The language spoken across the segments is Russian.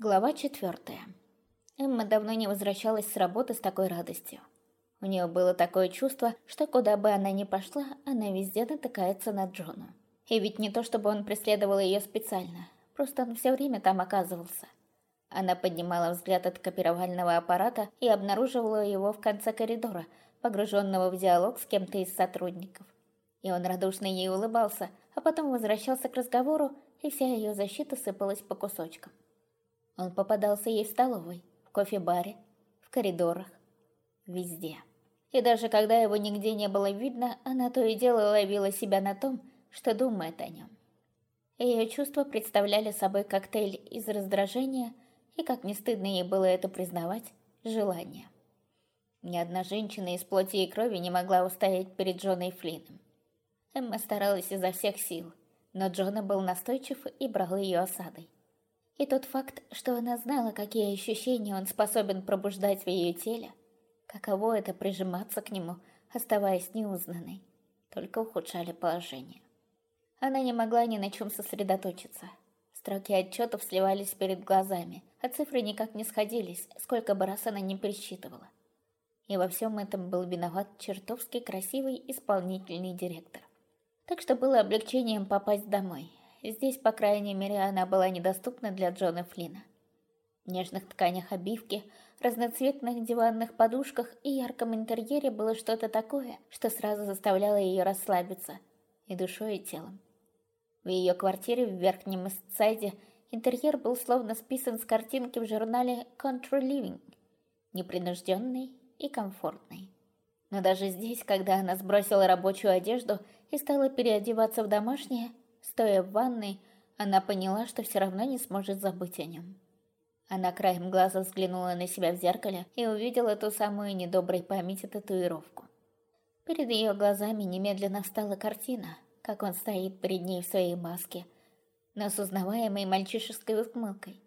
Глава четвертая. Эмма давно не возвращалась с работы с такой радостью. У нее было такое чувство, что куда бы она ни пошла, она везде натыкается на Джона. И ведь не то, чтобы он преследовал ее специально, просто он все время там оказывался. Она поднимала взгляд от копировального аппарата и обнаруживала его в конце коридора, погруженного в диалог с кем-то из сотрудников. И он радушно ей улыбался, а потом возвращался к разговору, и вся ее защита сыпалась по кусочкам. Он попадался ей в столовой, в кофе-баре, в коридорах, везде. И даже когда его нигде не было видно, она то и дело ловила себя на том, что думает о нем. Ее чувства представляли собой коктейль из раздражения и, как не стыдно ей было это признавать, желания. Ни одна женщина из плоти и крови не могла устоять перед Джоной Флином. Эмма старалась изо всех сил, но Джона был настойчив и брал ее осадой. И тот факт, что она знала, какие ощущения он способен пробуждать в ее теле, каково это прижиматься к нему, оставаясь неузнанной, только ухудшали положение. Она не могла ни на чем сосредоточиться. Строки отчетов сливались перед глазами, а цифры никак не сходились, сколько бы раз она не пересчитывала. И во всем этом был виноват чертовски красивый исполнительный директор. Так что было облегчением попасть домой, Здесь, по крайней мере, она была недоступна для Джона Флина. В нежных тканях обивки, разноцветных диванных подушках и ярком интерьере было что-то такое, что сразу заставляло ее расслабиться и душой, и телом. В ее квартире в верхнем Истсайде интерьер был словно списан с картинки в журнале Country Living, непринужденный и комфортный. Но даже здесь, когда она сбросила рабочую одежду и стала переодеваться в домашнее, Стоя в ванной, она поняла, что все равно не сможет забыть о нем. Она краем глаза взглянула на себя в зеркале и увидела ту самую недоброй памяти татуировку. Перед ее глазами немедленно встала картина, как он стоит перед ней в своей маске, но с узнаваемой мальчишеской ухмылкой.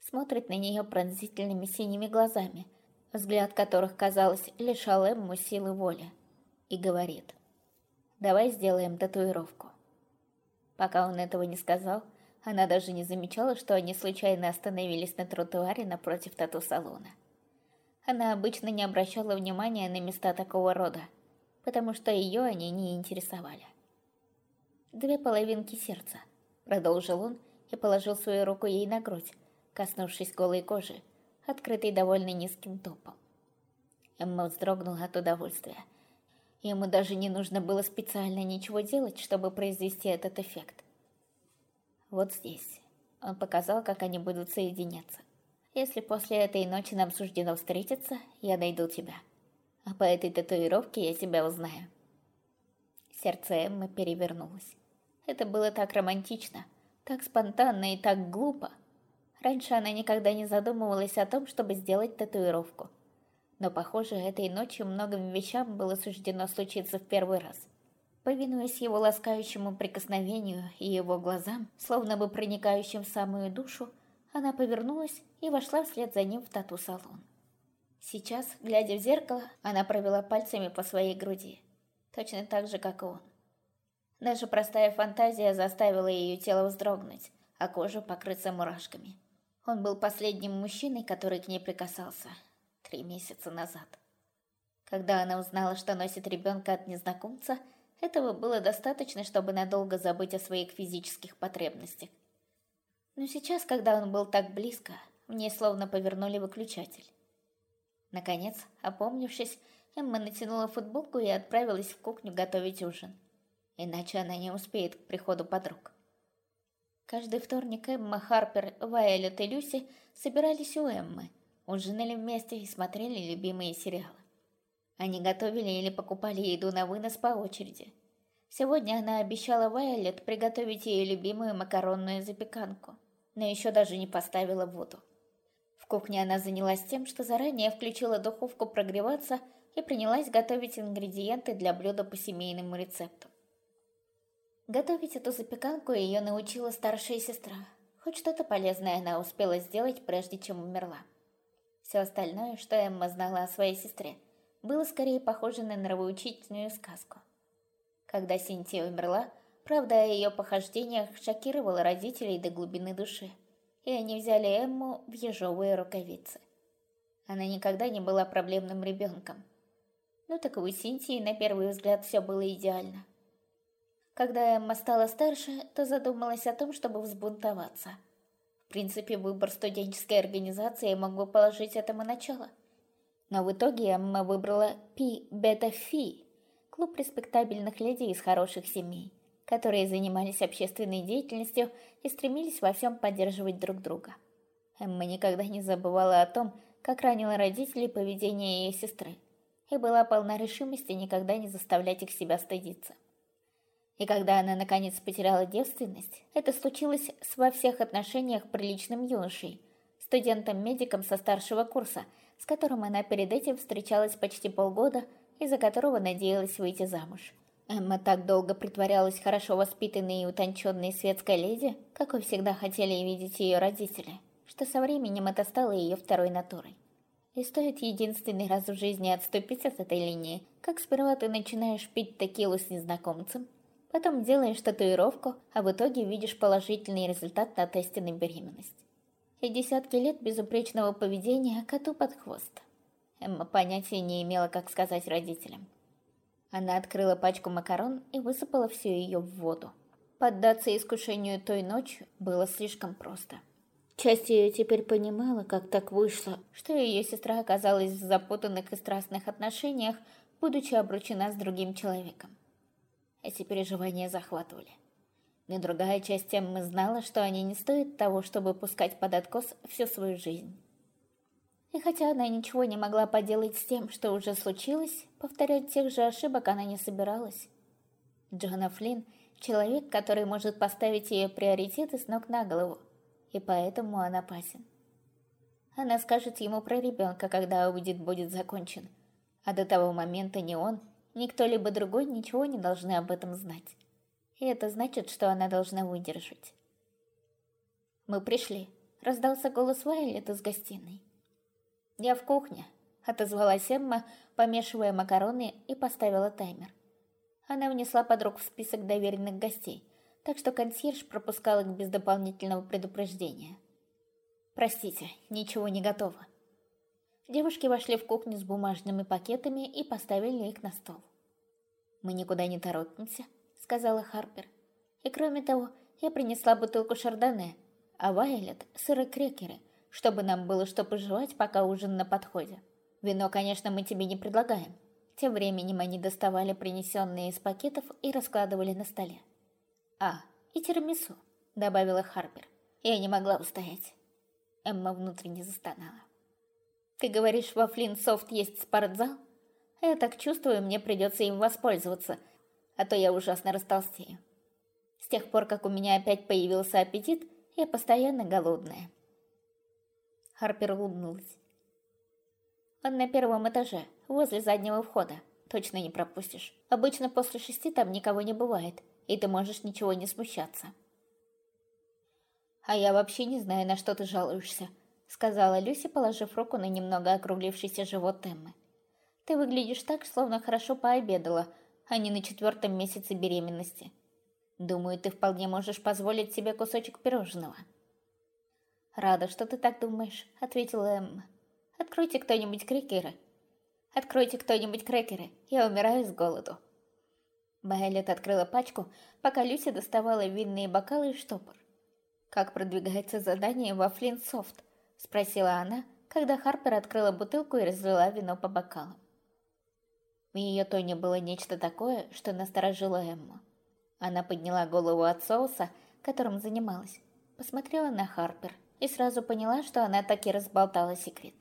Смотрит на нее пронзительными синими глазами, взгляд которых, казалось, лишал Эмму силы воли, и говорит «Давай сделаем татуировку». Пока он этого не сказал, она даже не замечала, что они случайно остановились на тротуаре напротив тату-салона. Она обычно не обращала внимания на места такого рода, потому что ее они не интересовали. «Две половинки сердца», — продолжил он и положил свою руку ей на грудь, коснувшись голой кожи, открытой довольно низким топом. Эмма вздрогнула от удовольствия — Ему даже не нужно было специально ничего делать, чтобы произвести этот эффект. Вот здесь. Он показал, как они будут соединяться. Если после этой ночи нам суждено встретиться, я найду тебя. А по этой татуировке я тебя узнаю. Сердце Эммы перевернулось. Это было так романтично, так спонтанно и так глупо. Раньше она никогда не задумывалась о том, чтобы сделать татуировку. Но, похоже, этой ночью многим вещам было суждено случиться в первый раз. Повинуясь его ласкающему прикосновению и его глазам, словно бы проникающим в самую душу, она повернулась и вошла вслед за ним в тату-салон. Сейчас, глядя в зеркало, она провела пальцами по своей груди, точно так же, как и он. Даже простая фантазия заставила ее тело вздрогнуть, а кожу покрыться мурашками. Он был последним мужчиной, который к ней прикасался, три месяца назад. Когда она узнала, что носит ребенка от незнакомца, этого было достаточно, чтобы надолго забыть о своих физических потребностях. Но сейчас, когда он был так близко, в ней словно повернули выключатель. Наконец, опомнившись, Эмма натянула футболку и отправилась в кухню готовить ужин. Иначе она не успеет к приходу подруг. Каждый вторник Эмма, Харпер, Вайолет и Люси собирались у Эммы, ужинали вместе и смотрели любимые сериалы. Они готовили или покупали еду на вынос по очереди. Сегодня она обещала Вайолет приготовить ее любимую макаронную запеканку, но еще даже не поставила воду. В кухне она занялась тем, что заранее включила духовку прогреваться и принялась готовить ингредиенты для блюда по семейному рецепту. Готовить эту запеканку ее научила старшая сестра. Хоть что-то полезное она успела сделать, прежде чем умерла. Все остальное, что Эмма знала о своей сестре, было скорее похоже на нравоучительную сказку. Когда Синтия умерла, правда о ее похождениях шокировала родителей до глубины души. и они взяли Эмму в ежовые рукавицы. Она никогда не была проблемным ребенком. Ну так у Синтии на первый взгляд все было идеально. Когда Эмма стала старше, то задумалась о том, чтобы взбунтоваться. В принципе, выбор студенческой организации мог бы положить этому начало. Но в итоге Эмма выбрала Пи Бета Фи, клуб респектабельных леди из хороших семей, которые занимались общественной деятельностью и стремились во всем поддерживать друг друга. Эмма никогда не забывала о том, как ранило родителей поведение ее сестры, и была полна решимости никогда не заставлять их себя стыдиться. И когда она наконец потеряла девственность, это случилось во всех отношениях приличным юношей, студентом-медиком со старшего курса, с которым она перед этим встречалась почти полгода из-за которого надеялась выйти замуж. Эмма так долго притворялась хорошо воспитанной и утонченной светской леди, какой всегда хотели видеть ее родители, что со временем это стало ее второй натурой. И стоит единственный раз в жизни отступить от этой линии, как сперва ты начинаешь пить текилу с незнакомцем, потом делаешь татуировку, а в итоге видишь положительный результат на тесте на беременность. И десятки лет безупречного поведения коту под хвост. Эмма понятия не имела, как сказать родителям. Она открыла пачку макарон и высыпала всю ее в воду. Поддаться искушению той ночью было слишком просто. Часть ее теперь понимала, как так вышло, что ее сестра оказалась в запутанных и страстных отношениях, будучи обручена с другим человеком. Эти переживания захватывали. Но другая часть Эммы знала, что они не стоят того, чтобы пускать под откос всю свою жизнь. И хотя она ничего не могла поделать с тем, что уже случилось, повторять тех же ошибок она не собиралась. Джона Флинн — человек, который может поставить ее приоритеты с ног на голову, и поэтому он опасен. Она скажет ему про ребенка, когда аудит будет закончен, а до того момента ни он, ни кто-либо другой ничего не должны об этом знать. И это значит, что она должна выдержать. «Мы пришли», — раздался голос Вайлет из гостиной. «Я в кухне», — отозвалась Эмма, помешивая макароны и поставила таймер. Она внесла подруг в список доверенных гостей, так что консьерж пропускал их без дополнительного предупреждения. «Простите, ничего не готово». Девушки вошли в кухню с бумажными пакетами и поставили их на стол. «Мы никуда не торопимся», — сказала Харпер. «И кроме того, я принесла бутылку шардоне, а Вайлет — сыры-крекеры, чтобы нам было что пожевать, пока ужин на подходе. Вино, конечно, мы тебе не предлагаем». Тем временем они доставали принесенные из пакетов и раскладывали на столе. «А, и тирамису», — добавила Харпер. Я не могла устоять. Эмма внутренне застонала. «Ты говоришь, во Флинсофт есть спортзал? Я так чувствую, мне придется им воспользоваться, а то я ужасно растолстею. С тех пор, как у меня опять появился аппетит, я постоянно голодная». Харпер улыбнулась. «Он на первом этаже, возле заднего входа. Точно не пропустишь. Обычно после шести там никого не бывает, и ты можешь ничего не смущаться». «А я вообще не знаю, на что ты жалуешься», — сказала Люси, положив руку на немного округлившийся живот Эммы. «Ты выглядишь так, словно хорошо пообедала, а не на четвертом месяце беременности. Думаю, ты вполне можешь позволить себе кусочек пирожного». «Рада, что ты так думаешь», — ответила Эмма. «Откройте кто-нибудь крекеры». «Откройте кто-нибудь крекеры, я умираю с голоду». Байлет открыла пачку, пока Люся доставала винные бокалы и штопор. «Как продвигается задание во Флинтсофт?» — спросила она, когда Харпер открыла бутылку и разлила вино по бокалам. В ее тоне было нечто такое, что насторожило Эмму. Она подняла голову от соуса, которым занималась, посмотрела на Харпер и сразу поняла, что она так и разболтала секрет.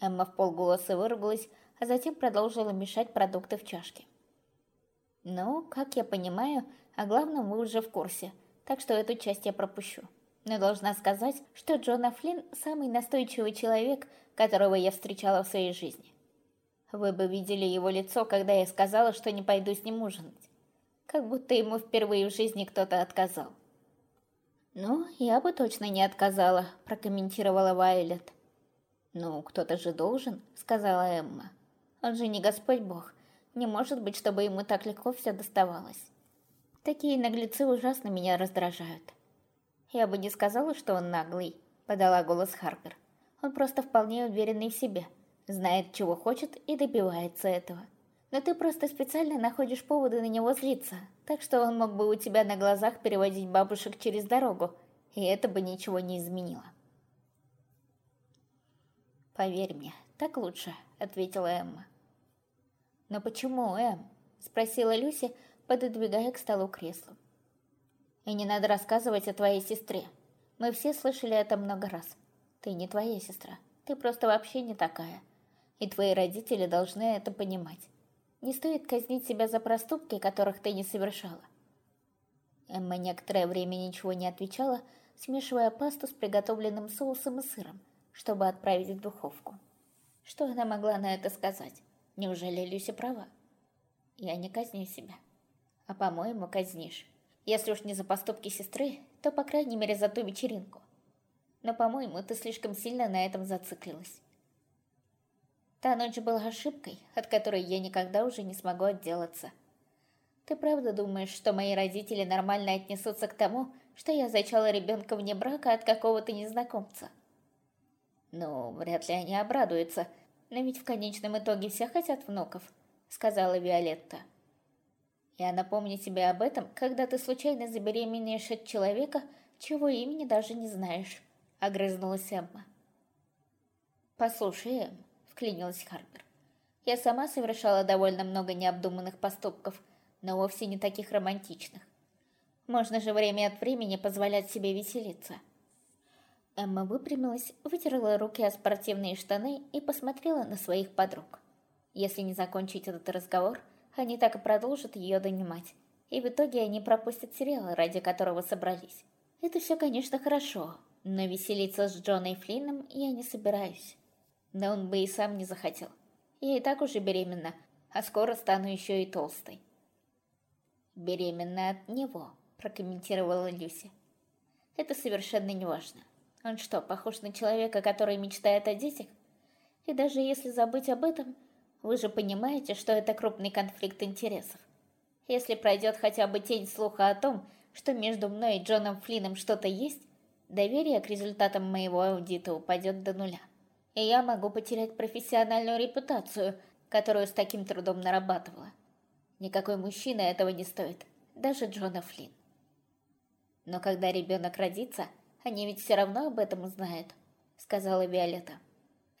Эмма в полголоса выругалась, а затем продолжила мешать продукты в чашке. «Ну, как я понимаю, о главном вы уже в курсе, так что эту часть я пропущу. Но должна сказать, что Джона Флинн – самый настойчивый человек, которого я встречала в своей жизни. Вы бы видели его лицо, когда я сказала, что не пойду с ним ужинать. Как будто ему впервые в жизни кто-то отказал. «Ну, я бы точно не отказала», — прокомментировала Вайлет. «Ну, кто-то же должен», — сказала Эмма. «Он же не Господь Бог. Не может быть, чтобы ему так легко все доставалось. Такие наглецы ужасно меня раздражают». «Я бы не сказала, что он наглый», — подала голос Харпер. «Он просто вполне уверенный в себе, знает, чего хочет и добивается этого. Но ты просто специально находишь поводы на него злиться, так что он мог бы у тебя на глазах переводить бабушек через дорогу, и это бы ничего не изменило». «Поверь мне, так лучше», — ответила Эмма. «Но почему, Эм?» — спросила Люси, пододвигая к столу кресло. И не надо рассказывать о твоей сестре. Мы все слышали это много раз. Ты не твоя сестра. Ты просто вообще не такая. И твои родители должны это понимать. Не стоит казнить себя за проступки, которых ты не совершала. Эмма некоторое время ничего не отвечала, смешивая пасту с приготовленным соусом и сыром, чтобы отправить в духовку. Что она могла на это сказать? Неужели Люся права? Я не казню себя. А по-моему, казнишь. Если уж не за поступки сестры, то, по крайней мере, за ту вечеринку. Но, по-моему, ты слишком сильно на этом зациклилась. Та ночь была ошибкой, от которой я никогда уже не смогу отделаться. Ты правда думаешь, что мои родители нормально отнесутся к тому, что я зачала ребенка вне брака от какого-то незнакомца? Ну, вряд ли они обрадуются, но ведь в конечном итоге все хотят внуков, сказала Виолетта. Я напомню тебе об этом, когда ты случайно забеременеешь от человека, чего имени даже не знаешь», — огрызнулась Эмма. «Послушай, Эм», — вклинилась Харпер, — «я сама совершала довольно много необдуманных поступков, но вовсе не таких романтичных. Можно же время от времени позволять себе веселиться». Эмма выпрямилась, вытерла руки о спортивные штаны и посмотрела на своих подруг. Если не закончить этот разговор — они так и продолжат ее донимать. И в итоге они пропустят сериал, ради которого собрались. Это все, конечно, хорошо, но веселиться с Джоной Флинном я не собираюсь. Да он бы и сам не захотел. Я и так уже беременна, а скоро стану еще и толстой. «Беременна от него», — прокомментировала Люси. «Это совершенно не важно. Он что, похож на человека, который мечтает о детях? И даже если забыть об этом, вы же понимаете, что это крупный конфликт интересов. Если пройдет хотя бы тень слуха о том, что между мной и Джоном Флином что-то есть, доверие к результатам моего аудита упадет до нуля. И я могу потерять профессиональную репутацию, которую с таким трудом нарабатывала. Никакой мужчина этого не стоит, даже Джона Флин. Но когда ребенок родится, они ведь все равно об этом узнают, сказала Виолетта.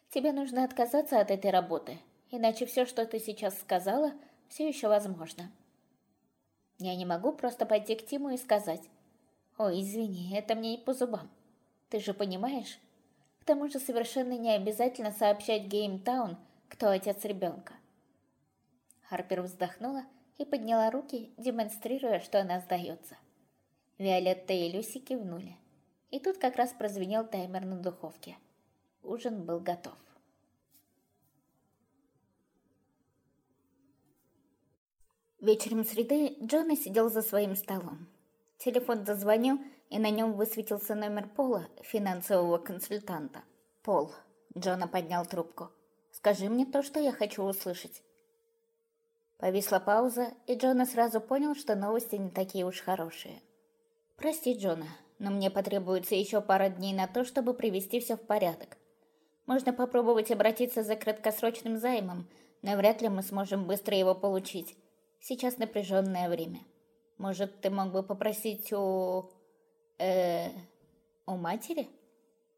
Тебе нужно отказаться от этой работы, иначе все, что ты сейчас сказала, все еще возможно. Я не могу просто пойти к Тиму и сказать, «Ой, извини, это мне не по зубам». Ты же понимаешь? К тому же совершенно не обязательно сообщать Геймтаун, кто отец ребенка. Харпер вздохнула и подняла руки, демонстрируя, что она сдается. Виолетта и Люси кивнули. И тут как раз прозвенел таймер на духовке. Ужин был готов. Вечером среды Джона сидел за своим столом. Телефон зазвонил, и на нем высветился номер Пола, финансового консультанта. «Пол», — Джона поднял трубку, — «скажи мне то, что я хочу услышать». Повисла пауза, и Джона сразу понял, что новости не такие уж хорошие. «Прости, Джона, но мне потребуется еще пара дней на то, чтобы привести все в порядок. Можно попробовать обратиться за краткосрочным займом, но вряд ли мы сможем быстро его получить. Сейчас напряженное время. Может, ты мог бы попросить у... э... у матери?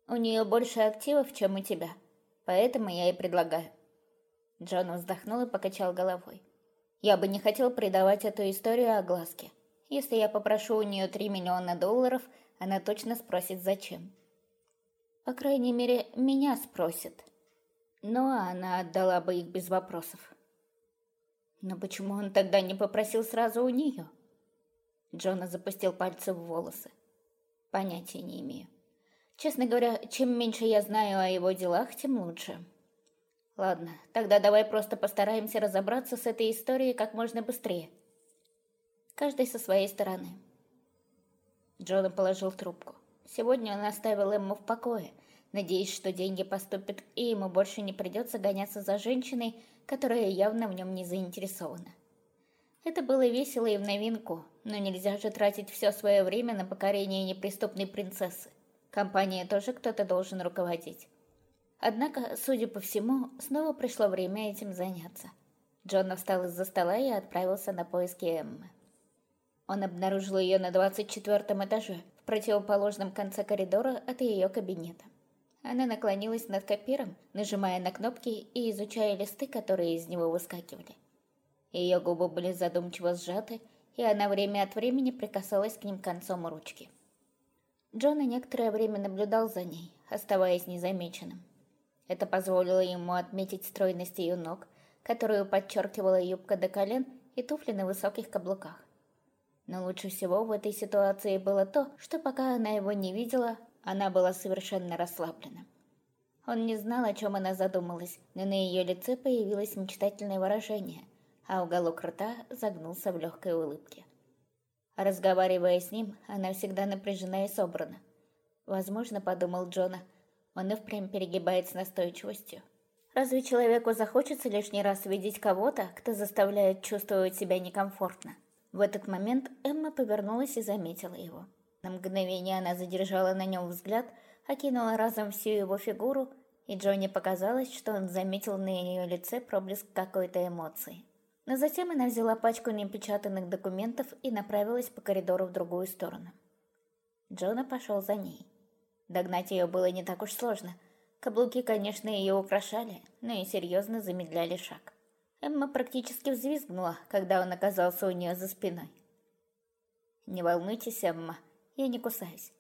У нее больше активов, чем у тебя. Поэтому я и предлагаю. Джон вздохнул и покачал головой. Я бы не хотел придавать эту историю огласке. Если я попрошу у нее 3 миллиона долларов, она точно спросит, зачем. По крайней мере, меня спросит. Но она отдала бы их без вопросов. Но почему он тогда не попросил сразу у нее? Джона запустил пальцы в волосы. Понятия не имею. Честно говоря, чем меньше я знаю о его делах, тем лучше. Ладно, тогда давай просто постараемся разобраться с этой историей как можно быстрее. Каждый со своей стороны. Джона положил трубку. Сегодня он оставил Эмму в покое, надеясь, что деньги поступят, и ему больше не придется гоняться за женщиной, которая явно в нем не заинтересована. Это было весело и в новинку, но нельзя же тратить все свое время на покорение неприступной принцессы. Компания тоже кто-то должен руководить. Однако, судя по всему, снова пришло время этим заняться. Джон встал из-за стола и отправился на поиски Эммы. Он обнаружил ее на 24 этаже, в противоположном конце коридора от ее кабинета. Она наклонилась над копиром, нажимая на кнопки и изучая листы, которые из него выскакивали. Ее губы были задумчиво сжаты, и она время от времени прикасалась к ним концом ручки. Джона некоторое время наблюдал за ней, оставаясь незамеченным. Это позволило ему отметить стройность ее ног, которую подчеркивала юбка до колен и туфли на высоких каблуках. Но лучше всего в этой ситуации было то, что пока она его не видела, она была совершенно расслаблена. Он не знал, о чем она задумалась, но на ее лице появилось мечтательное выражение, а уголок рта загнулся в легкой улыбке. Разговаривая с ним, она всегда напряжена и собрана. Возможно, подумал Джона, он и впрямь перегибает с настойчивостью. Разве человеку захочется лишний раз видеть кого-то, кто заставляет чувствовать себя некомфортно? В этот момент Эмма повернулась и заметила его. На мгновение она задержала на нем взгляд, окинула разом всю его фигуру, и Джонни показалось, что он заметил на ее лице проблеск какой-то эмоции. Но затем она взяла пачку непечатанных документов и направилась по коридору в другую сторону. Джона пошел за ней. Догнать ее было не так уж сложно. Каблуки, конечно, ее украшали, но и серьезно замедляли шаг. Эмма практически взвизгнула, когда он оказался у нее за спиной. «Не волнуйтесь, Эмма, я не кусаюсь.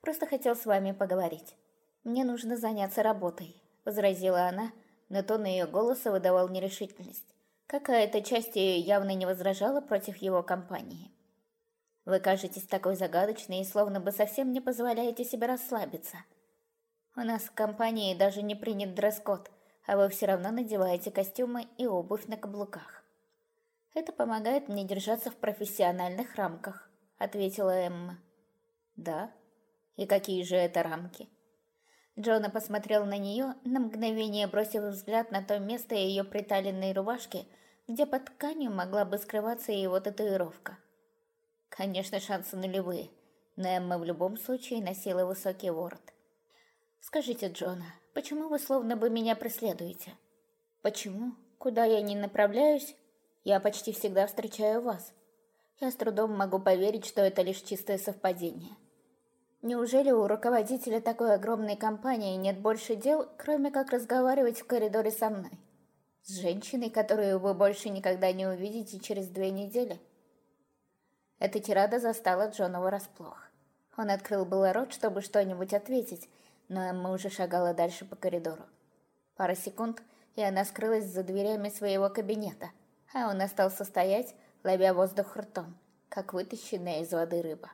Просто хотел с вами поговорить. Мне нужно заняться работой», — возразила она, но тон ее голоса выдавал нерешительность. Какая-то часть ее явно не возражала против его компании. «Вы кажетесь такой загадочной и словно бы совсем не позволяете себе расслабиться. У нас в компании даже не принят дресс-код — а вы все равно надеваете костюмы и обувь на каблуках. Это помогает мне держаться в профессиональных рамках, ответила Эмма. Да? И какие же это рамки? Джона посмотрел на нее, на мгновение бросив взгляд на то место ее приталенной рубашки, где под тканью могла бы скрываться его татуировка. Конечно, шансы нулевые, но Эмма в любом случае носила высокий ворот. «Скажите, Джона, Почему вы словно бы меня преследуете? Почему? Куда я ни направляюсь, я почти всегда встречаю вас. Я с трудом могу поверить, что это лишь чистое совпадение. Неужели у руководителя такой огромной компании нет больше дел, кроме как разговаривать в коридоре со мной? С женщиной, которую вы больше никогда не увидите через две недели? Эта тирада застала Джона врасплох. Он открыл было рот, чтобы что-нибудь ответить, но Эмма уже шагала дальше по коридору. Пара секунд, и она скрылась за дверями своего кабинета, а он остался стоять, ловя воздух ртом, как вытащенная из воды рыба.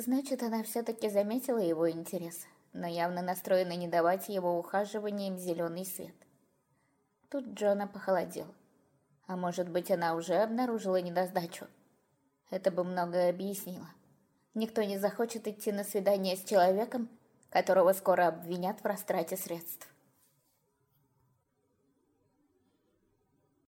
Значит, она все-таки заметила его интерес, но явно настроена не давать его ухаживаниям зеленый свет. Тут Джона похолодел. А может быть, она уже обнаружила недосдачу? Это бы многое объяснило. Никто не захочет идти на свидание с человеком, которого скоро обвинят в растрате средств.